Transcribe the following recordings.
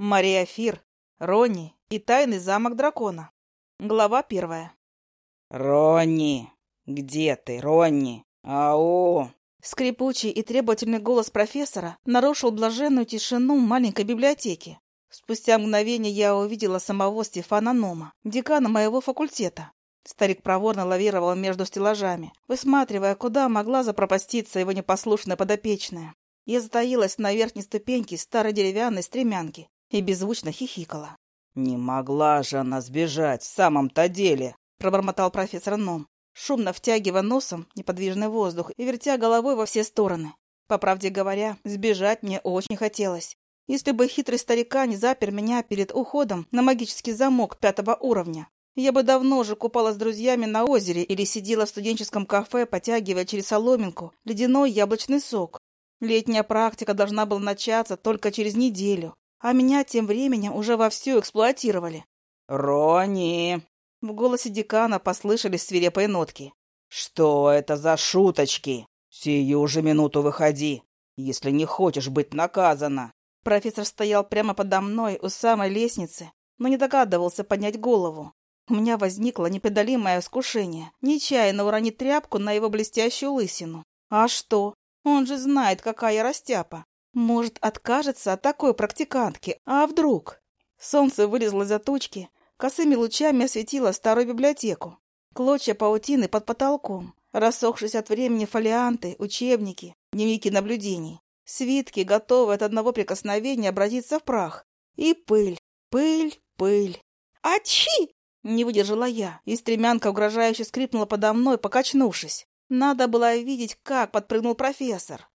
Мария Фир, Ронни и тайный замок дракона. Глава первая. «Ронни! Где ты, Ронни? Ау!» Скрипучий и требовательный голос профессора нарушил блаженную тишину маленькой библиотеки. Спустя мгновение я увидела самого Стефана Нома, декана моего факультета. Старик проворно лавировал между стеллажами, высматривая, куда могла запропаститься его непослушная подопечная. Я затаилась на верхней ступеньке старой деревянной стремянки и беззвучно хихикала. «Не могла же она сбежать в самом-то деле!» — пробормотал профессор Ном, шумно втягивая носом неподвижный воздух и вертя головой во все стороны. По правде говоря, сбежать мне очень хотелось. Если бы хитрый старика не запер меня перед уходом на магический замок пятого уровня, я бы давно уже купалась с друзьями на озере или сидела в студенческом кафе, потягивая через соломинку ледяной яблочный сок. Летняя практика должна была начаться только через неделю, а меня тем временем уже вовсю эксплуатировали. «Рони!» В голосе декана послышались свирепые нотки. «Что это за шуточки? Сию же минуту выходи, если не хочешь быть наказана!» Профессор стоял прямо подо мной у самой лестницы, но не догадывался поднять голову. У меня возникло непреодолимое искушение нечаянно уронить тряпку на его блестящую лысину. А что? Он же знает, какая я растяпа. Может, откажется от такой практикантки, а вдруг? Солнце вылезло за тучки, косыми лучами осветило старую библиотеку. Клочья паутины под потолком, рассохшись от времени фолианты, учебники, дневники наблюдений, свитки, готовые от одного прикосновения обратиться в прах. И пыль, пыль, пыль. «Ачи!» — не выдержала я, и стремянка угрожающе скрипнула подо мной, покачнувшись. Надо было видеть, как подпрыгнул профессор.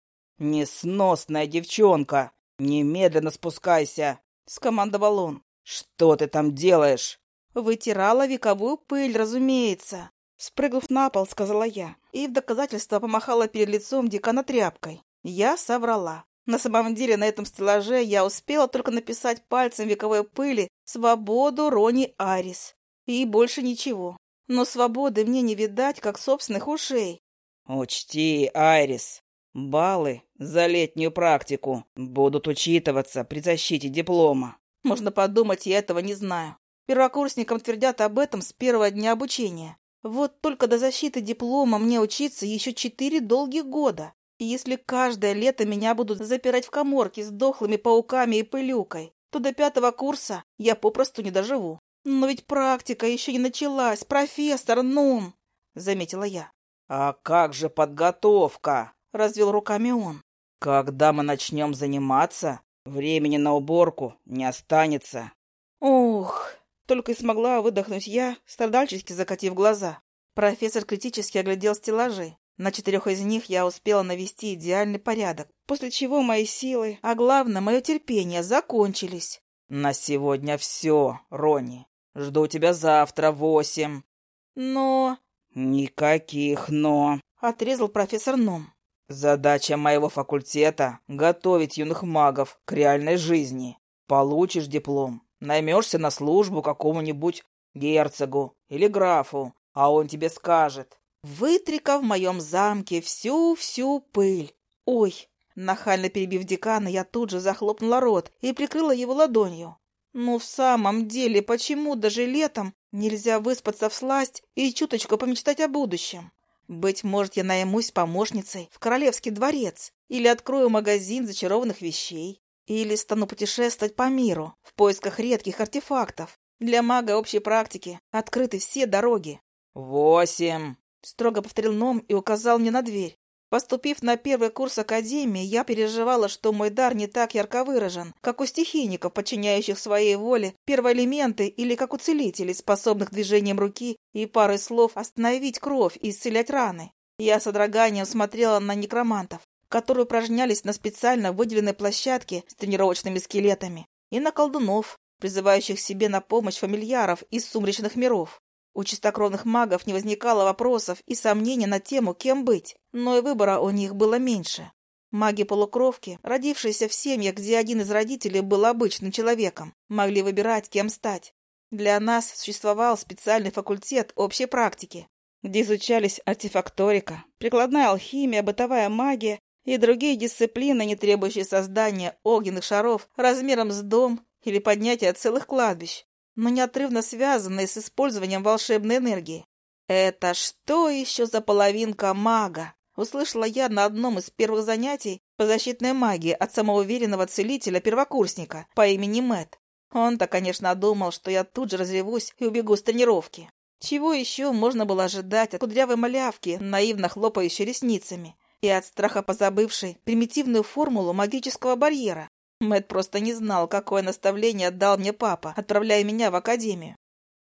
«Несносная девчонка! Немедленно спускайся!» — скомандовал он. «Что ты там делаешь?» «Вытирала вековую пыль, разумеется!» Спрыгнув на пол, сказала я, и в доказательство помахала перед лицом декана тряпкой. Я соврала. На самом деле на этом стеллаже я успела только написать пальцем вековой пыли «Свободу Рони Арис». И больше ничего. Но свободы мне не видать, как собственных ушей. «Учти, Айрис, баллы за летнюю практику будут учитываться при защите диплома». Можно подумать, я этого не знаю. Первокурсникам твердят об этом с первого дня обучения. Вот только до защиты диплома мне учиться еще четыре долгих года. И если каждое лето меня будут запирать в коморке с дохлыми пауками и пылюкой, то до пятого курса я попросту не доживу. Но ведь практика еще не началась, профессор Нум, — заметила я. «А как же подготовка?» — развел руками он. «Когда мы начнем заниматься, времени на уборку не останется». «Ух!» — только и смогла выдохнуть я, страдальчески закатив глаза. Профессор критически оглядел стеллажи. На четырех из них я успела навести идеальный порядок, после чего мои силы, а главное, мое терпение, закончились. «На сегодня все, Рони. Жду тебя завтра в восемь». «Но...» «Никаких «но», — отрезал профессор Ном. «Задача моего факультета — готовить юных магов к реальной жизни. Получишь диплом, наймешься на службу какому-нибудь герцогу или графу, а он тебе скажет. «Вытри-ка в моем замке всю-всю пыль». «Ой!» Нахально перебив декана, я тут же захлопнула рот и прикрыла его ладонью. «Ну, в самом деле, почему даже летом Нельзя выспаться в сласть и чуточку помечтать о будущем. Быть может, я наймусь помощницей в королевский дворец, или открою магазин зачарованных вещей, или стану путешествовать по миру в поисках редких артефактов. Для мага общей практики открыты все дороги. «Восемь!» — строго повторил Ном и указал мне на дверь. Поступив на первый курс академии, я переживала, что мой дар не так ярко выражен, как у стихийников, подчиняющих своей воле первоэлементы, или как у целителей, способных движением руки и парой слов остановить кровь и исцелять раны. Я с одраганием смотрела на некромантов, которые упражнялись на специально выделенной площадке с тренировочными скелетами, и на колдунов, призывающих себе на помощь фамильяров из сумречных миров. У чистокровных магов не возникало вопросов и сомнений на тему, кем быть, но и выбора у них было меньше. Маги-полукровки, родившиеся в семьях, где один из родителей был обычным человеком, могли выбирать, кем стать. Для нас существовал специальный факультет общей практики, где изучались артефакторика, прикладная алхимия, бытовая магия и другие дисциплины, не требующие создания огненных шаров размером с дом или поднятие целых кладбищ, но неотрывно связанные с использованием волшебной энергии. «Это что еще за половинка мага?» Услышала я на одном из первых занятий по защитной магии от самоуверенного целителя-первокурсника по имени Мэт. Он-то, конечно, думал, что я тут же разревусь и убегу с тренировки. Чего еще можно было ожидать от кудрявой малявки, наивно хлопающей ресницами, и от страха позабывшей примитивную формулу магического барьера? Мэт просто не знал, какое наставление отдал мне папа, отправляя меня в академию.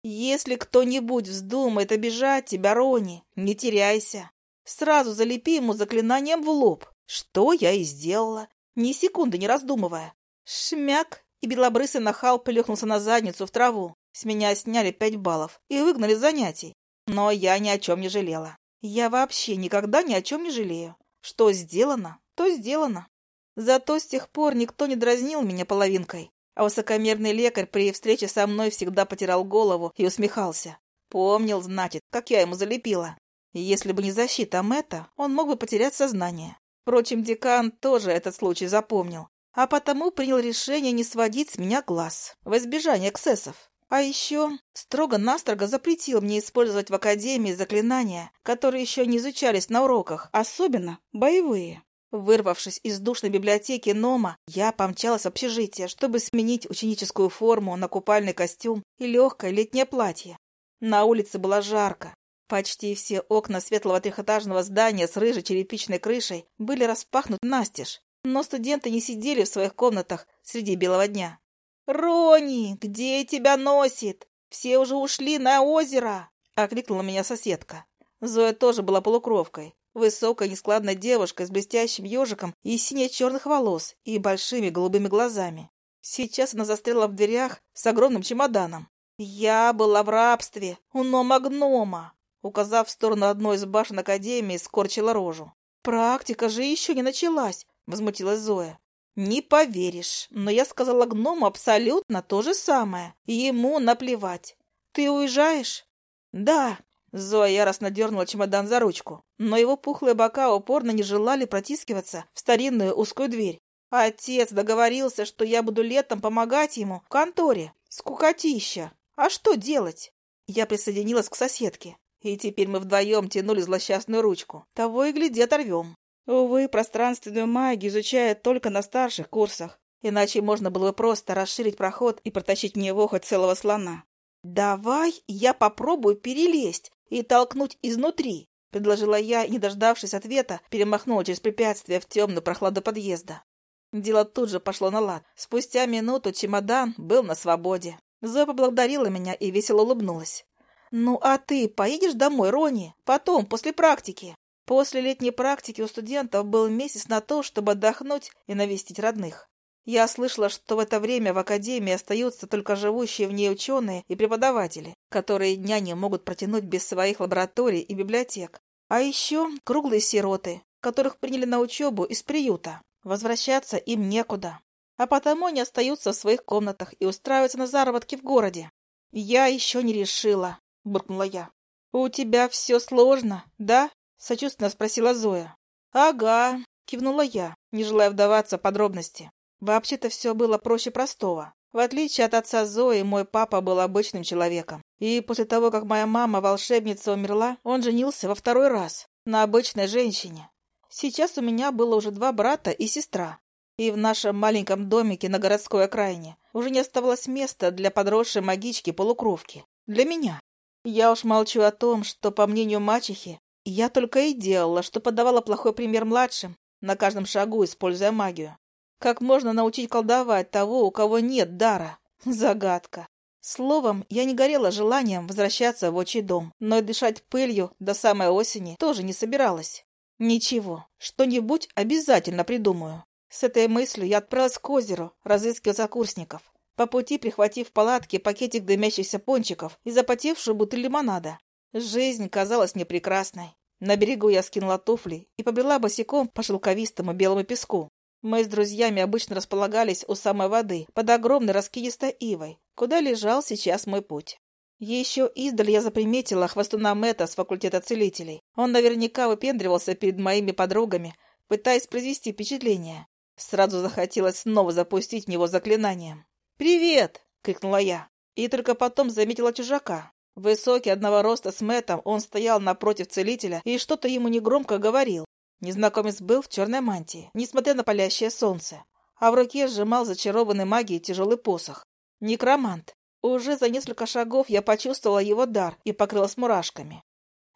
«Если кто-нибудь вздумает обижать тебя, Рони, не теряйся. Сразу залепи ему заклинанием в лоб, что я и сделала, ни секунды не раздумывая. Шмяк, и белобрысый нахал плюхнулся на задницу в траву. С меня сняли пять баллов и выгнали с занятий. Но я ни о чем не жалела. Я вообще никогда ни о чем не жалею. Что сделано, то сделано. Зато с тех пор никто не дразнил меня половинкой, а высокомерный лекарь при встрече со мной всегда потирал голову и усмехался. Помнил, значит, как я ему залепила. Если бы не защита Мэтта, он мог бы потерять сознание. Впрочем, декан тоже этот случай запомнил, а потому принял решение не сводить с меня глаз, в избежание эксцессов. А еще строго-настрого запретил мне использовать в академии заклинания, которые еще не изучались на уроках, особенно боевые. Вырвавшись из душной библиотеки Нома, я помчалась в общежитие, чтобы сменить ученическую форму на купальный костюм и легкое летнее платье. На улице было жарко. Почти все окна светлого трехэтажного здания с рыжей черепичной крышей были распахнуты настежь, но студенты не сидели в своих комнатах среди белого дня. «Рони, где тебя носит? Все уже ушли на озеро!» — окликнула меня соседка. Зоя тоже была полукровкой. Высокая, нескладная девушка с блестящим ежиком и сине-черных волос и большими голубыми глазами. Сейчас она застряла в дверях с огромным чемоданом. «Я была в рабстве у Нома-гнома!» Указав в сторону одной из башен Академии, скорчила рожу. «Практика же еще не началась!» — возмутилась Зоя. «Не поверишь, но я сказала гному абсолютно то же самое. Ему наплевать. Ты уезжаешь?» «Да». Зоя яростно дернула чемодан за ручку, но его пухлые бока упорно не желали протискиваться в старинную узкую дверь. Отец договорился, что я буду летом помогать ему в конторе. Скукотища. А что делать? Я присоединилась к соседке, и теперь мы вдвоем тянули злосчастную ручку. Того и гляди оторвем. Увы, пространственную магию изучают только на старших курсах, иначе можно было бы просто расширить проход и протащить в него хоть целого слона. «Давай я попробую перелезть и толкнуть изнутри», — предложила я, не дождавшись ответа, перемахнула через препятствие в темную прохладу подъезда. Дело тут же пошло на лад. Спустя минуту чемодан был на свободе. Зоя поблагодарила меня и весело улыбнулась. «Ну, а ты поедешь домой, Рони? Потом, после практики?» После летней практики у студентов был месяц на то, чтобы отдохнуть и навестить родных. Я слышала, что в это время в академии остаются только живущие в ней ученые и преподаватели, которые дня не могут протянуть без своих лабораторий и библиотек. А еще круглые сироты, которых приняли на учебу из приюта. Возвращаться им некуда. А потому они остаются в своих комнатах и устраиваются на заработки в городе. «Я еще не решила», — буркнула я. «У тебя все сложно, да?» Сочувственно спросила Зоя. «Ага», — кивнула я, не желая вдаваться в подробности. Вообще-то все было проще простого. В отличие от отца Зои, мой папа был обычным человеком. И после того, как моя мама-волшебница умерла, он женился во второй раз на обычной женщине. Сейчас у меня было уже два брата и сестра. И в нашем маленьком домике на городской окраине уже не оставалось места для подросшей магички-полукровки. Для меня. Я уж молчу о том, что, по мнению мачехи, я только и делала, что подавала плохой пример младшим, на каждом шагу используя магию. Как можно научить колдовать того, у кого нет дара? Загадка. Словом, я не горела желанием возвращаться в отчий дом, но и дышать пылью до самой осени тоже не собиралась. Ничего, что-нибудь обязательно придумаю. С этой мыслью я отправилась к озеру разыскивать сокурсников. По пути прихватив в палатке пакетик дымящихся пончиков и запотевшую бутыль лимонада. Жизнь казалась мне прекрасной. На берегу я скинула туфли и побрела босиком по шелковистому белому песку. Мы с друзьями обычно располагались у самой воды, под огромной раскидистой ивой, куда лежал сейчас мой путь. Еще издали я заприметила хвостуна Мэтта с факультета целителей. Он наверняка выпендривался перед моими подругами, пытаясь произвести впечатление. Сразу захотелось снова запустить в него заклинанием. «Привет!» — крикнула я. И только потом заметила чужака. Высокий, одного роста с Мэттом, он стоял напротив целителя и что-то ему негромко говорил. Незнакомец был в черной мантии, несмотря на палящее солнце, а в руке сжимал зачарованный магией тяжелый посох. Некромант. Уже за несколько шагов я почувствовала его дар и покрылась мурашками.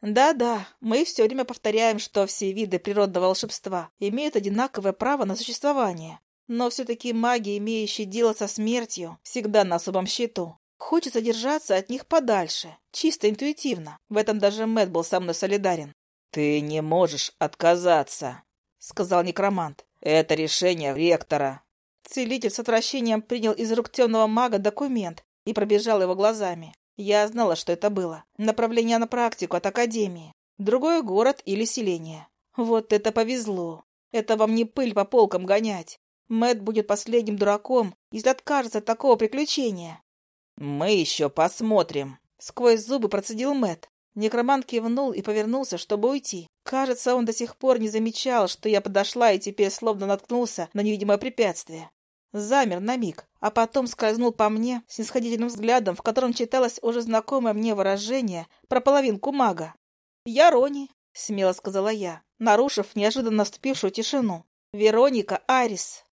Да-да, мы все время повторяем, что все виды природного волшебства имеют одинаковое право на существование. Но все-таки маги, имеющие дело со смертью, всегда на особом счету. Хочется держаться от них подальше, чисто интуитивно. В этом даже Мэтт был со мной солидарен. «Ты не можешь отказаться», — сказал некромант. «Это решение ректора». Целитель с отвращением принял из рук темного мага документ и пробежал его глазами. Я знала, что это было. Направление на практику от Академии. Другой город или селение. Вот это повезло. Это вам не пыль по полкам гонять. Мэт будет последним дураком, если откажется от такого приключения. «Мы еще посмотрим», — сквозь зубы процедил Мэт. Некромант кивнул и повернулся, чтобы уйти. Кажется, он до сих пор не замечал, что я подошла и теперь словно наткнулся на невидимое препятствие. Замер на миг, а потом скользнул по мне с нисходительным взглядом, в котором читалось уже знакомое мне выражение про половинку мага. «Я Рони», — смело сказала я, нарушив неожиданно наступившую тишину. «Вероника Арис».